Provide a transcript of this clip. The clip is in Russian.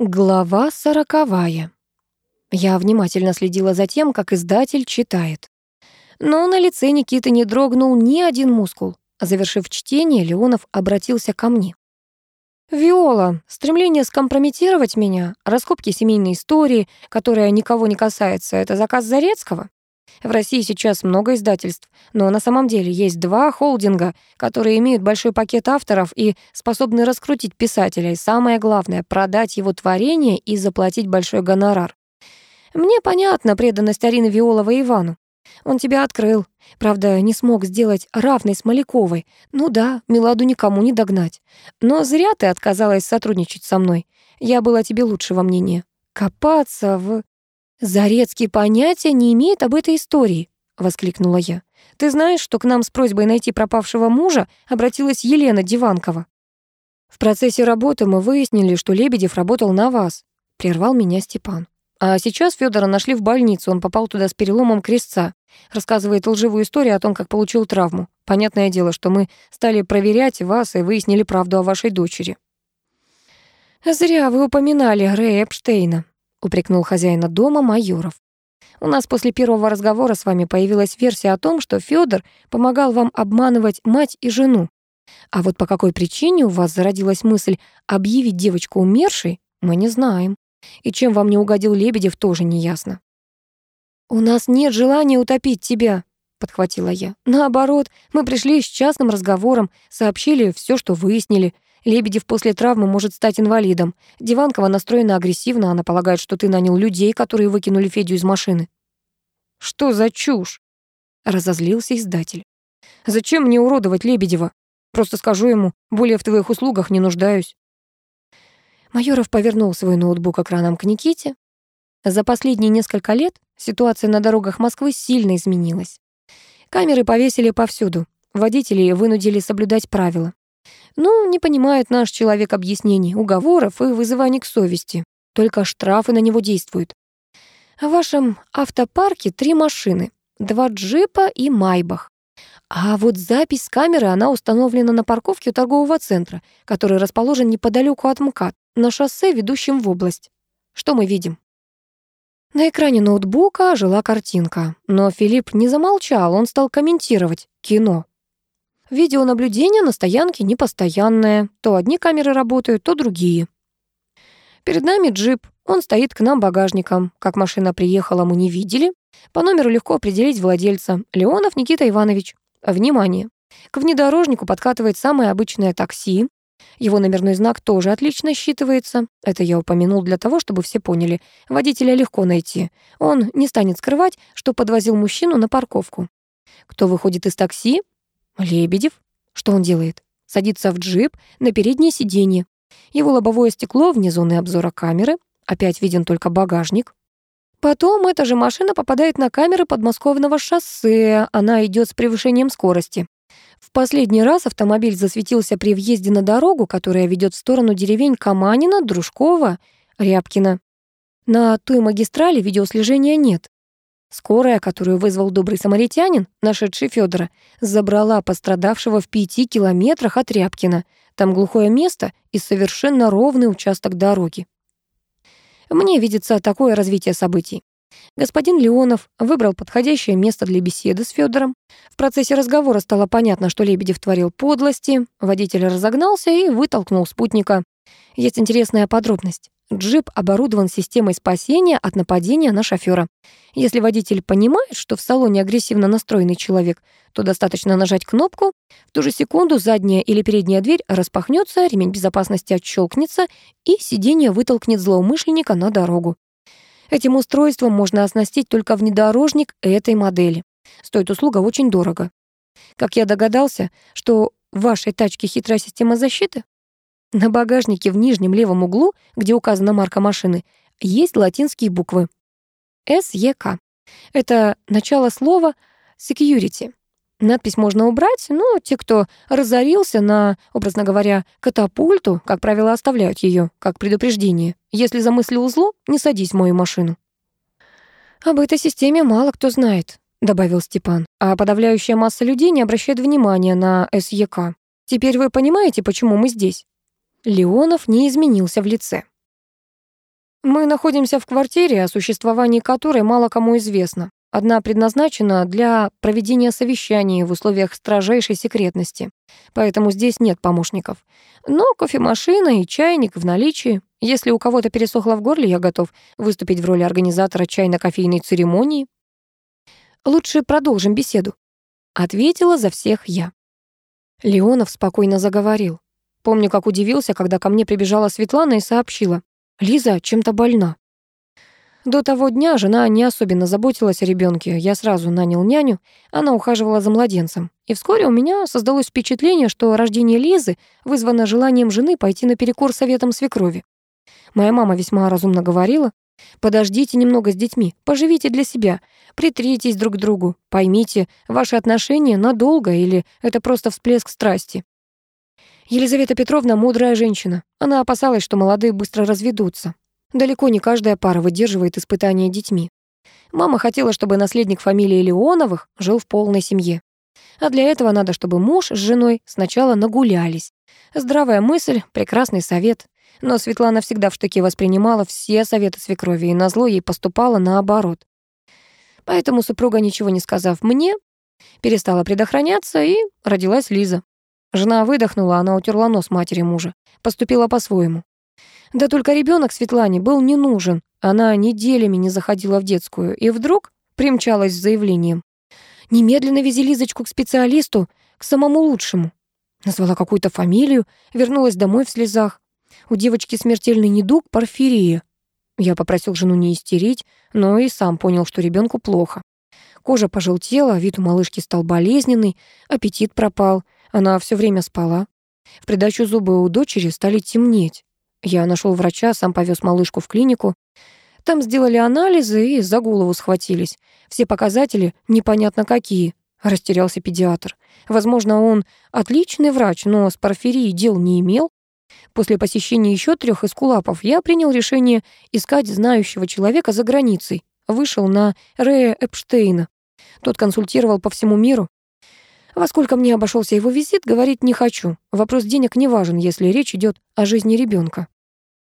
Глава сороковая. Я внимательно следила за тем, как издатель читает. Но на лице Никиты не дрогнул ни один мускул. Завершив чтение, Леонов обратился ко мне. «Виола, стремление скомпрометировать меня, раскопки семейной истории, которая никого не касается, это заказ Зарецкого? В России сейчас много издательств, но на самом деле есть два холдинга, которые имеют большой пакет авторов и способны раскрутить писателя, и самое главное — продать его творение и заплатить большой гонорар. Мне понятна преданность Арины Виоловой Ивану. Он тебя открыл. Правда, не смог сделать равной Смоляковой. Ну да, Меладу никому не догнать. Но зря ты отказалась сотрудничать со мной. Я была тебе лучшего мнения. Копаться в... «Зарецкий понятия не имеет об этой истории», — воскликнула я. «Ты знаешь, что к нам с просьбой найти пропавшего мужа обратилась Елена Диванкова?» «В процессе работы мы выяснили, что Лебедев работал на вас», — прервал меня Степан. «А сейчас Федора нашли в больницу, он попал туда с переломом крестца. Рассказывает лживую историю о том, как получил травму. Понятное дело, что мы стали проверять вас и выяснили правду о вашей дочери». «Зря вы упоминали Рэя Эпштейна», упрекнул хозяина дома Майоров. У нас после первого разговора с вами появилась версия о том, что Федор помогал вам обманывать мать и жену. А вот по какой причине у вас зародилась мысль объявить девочку умершей, мы не знаем. И чем вам не угодил Лебедев, тоже не ясно. «У нас нет желания утопить тебя», — подхватила я. «Наоборот, мы пришли с частным разговором, сообщили все, что выяснили. Лебедев после травмы может стать инвалидом. Диванкова настроена агрессивно, она полагает, что ты нанял людей, которые выкинули Федю из машины». «Что за чушь?» — разозлился издатель. «Зачем мне уродовать Лебедева? Просто скажу ему, более в твоих услугах не нуждаюсь». Майоров повернул свой ноутбук экраном к Никите. За последние несколько лет ситуация на дорогах Москвы сильно изменилась. Камеры повесили повсюду. Водителей вынудили соблюдать правила. Ну, не понимает наш человек объяснений, уговоров и вызываний к совести. Только штрафы на него действуют. В вашем автопарке три машины, два джипа и майбах. А вот запись с камеры, она установлена на парковке у торгового центра, который расположен неподалеку от МКАД, на шоссе, ведущем в область. Что мы видим? На экране ноутбука жила картинка, но Филипп не замолчал, он стал комментировать кино. Видеонаблюдение на стоянке непостоянное. То одни камеры работают, то другие. Перед нами джип. Он стоит к нам багажником. Как машина приехала, мы не видели. По номеру легко определить владельца. Леонов Никита Иванович. Внимание! К внедорожнику подкатывает самое обычное такси. Его номерной знак тоже отлично считывается. Это я упомянул для того, чтобы все поняли. Водителя легко найти. Он не станет скрывать, что подвозил мужчину на парковку. Кто выходит из такси? Лебедев? Что он делает? Садится в джип на переднее сиденье. Его лобовое стекло вне зоны обзора камеры. Опять виден только багажник. Потом эта же машина попадает на камеры подмосковного шоссе. Она идет с превышением скорости. В последний раз автомобиль засветился при въезде на дорогу, которая ведет в сторону деревень Каманина, Дружкова, Рябкина. На той магистрали видеослежения нет. Скорая, которую вызвал добрый самаритянин, нашедший Федора, забрала пострадавшего в пяти километрах от Рябкина. Там глухое место и совершенно ровный участок дороги. Мне видится такое развитие событий. Господин Леонов выбрал подходящее место для беседы с Федором. В процессе разговора стало понятно, что Лебедев творил подлости. Водитель разогнался и вытолкнул спутника. Есть интересная подробность. Джип оборудован системой спасения от нападения на шофера. Если водитель понимает, что в салоне агрессивно настроенный человек, то достаточно нажать кнопку, в ту же секунду задняя или передняя дверь распахнется, ремень безопасности отщелкнется, и сиденье вытолкнет злоумышленника на дорогу. Этим устройством можно оснастить только внедорожник этой модели. Стоит услуга очень дорого. Как я догадался, что в вашей тачке хитрая система защиты? На багажнике в нижнем левом углу, где указана марка машины, есть латинские буквы. СЕК. Это начало слова security. Надпись можно убрать, но те, кто разорился на, образно говоря, катапульту, как правило, оставляют ее как предупреждение. Если замыслил зло, не садись в мою машину. «Об этой системе мало кто знает», — добавил Степан. «А подавляющая масса людей не обращает внимания на СЕК. Теперь вы понимаете, почему мы здесь?» Леонов не изменился в лице. Мы находимся в квартире, о существовании которой мало кому известно. Одна предназначена для проведения совещаний в условиях строжайшей секретности, поэтому здесь нет помощников. Но кофемашина и чайник в наличии. Если у кого-то пересохло в горле, я готов выступить в роли организатора чайно-кофейной церемонии. Лучше продолжим беседу. Ответила за всех я. Леонов спокойно заговорил. Помню, как удивился, когда ко мне прибежала Светлана и сообщила. «Лиза чем-то больна». До того дня жена не особенно заботилась о ребенке. Я сразу нанял няню, она ухаживала за младенцем. И вскоре у меня создалось впечатление, что рождение Лизы вызвано желанием жены пойти наперекор советам свекрови. Моя мама весьма разумно говорила, «Подождите немного с детьми, поживите для себя, притритесь друг к другу, поймите, ваши отношения надолго или это просто всплеск страсти». Елизавета Петровна мудрая женщина. Она опасалась, что молодые быстро разведутся. Далеко не каждая пара выдерживает испытания детьми. Мама хотела, чтобы наследник фамилии Леоновых жил в полной семье. А для этого надо, чтобы муж с женой сначала нагулялись. Здравая мысль, прекрасный совет. Но Светлана всегда в штыке воспринимала все советы свекрови, и назло ей поступало наоборот. Поэтому супруга, ничего не сказав мне, перестала предохраняться, и родилась Лиза. Жена выдохнула, она утерла нос матери мужа. Поступила по-своему. Да только ребенок Светлане был не нужен. Она неделями не заходила в детскую и вдруг примчалась с заявлением. «Немедленно вези Лизочку к специалисту, к самому лучшему». Назвала какую-то фамилию, вернулась домой в слезах. У девочки смертельный недуг порфирия. Я попросил жену не истерить, но и сам понял, что ребенку плохо. Кожа пожелтела, вид у малышки стал болезненный, аппетит пропал, она все время спала. В придачу зубы у дочери стали темнеть. Я нашел врача, сам повез малышку в клинику. Там сделали анализы и за голову схватились. Все показатели непонятно какие. Растерялся педиатр. Возможно, он отличный врач, но с порфирией дел не имел. После посещения еще трех эскулапов я принял решение искать знающего человека за границей. Вышел на Рея Эпштейна. Тот консультировал по всему миру. Во сколько мне обошелся его визит, говорить не хочу. Вопрос денег не важен, если речь идет о жизни ребенка.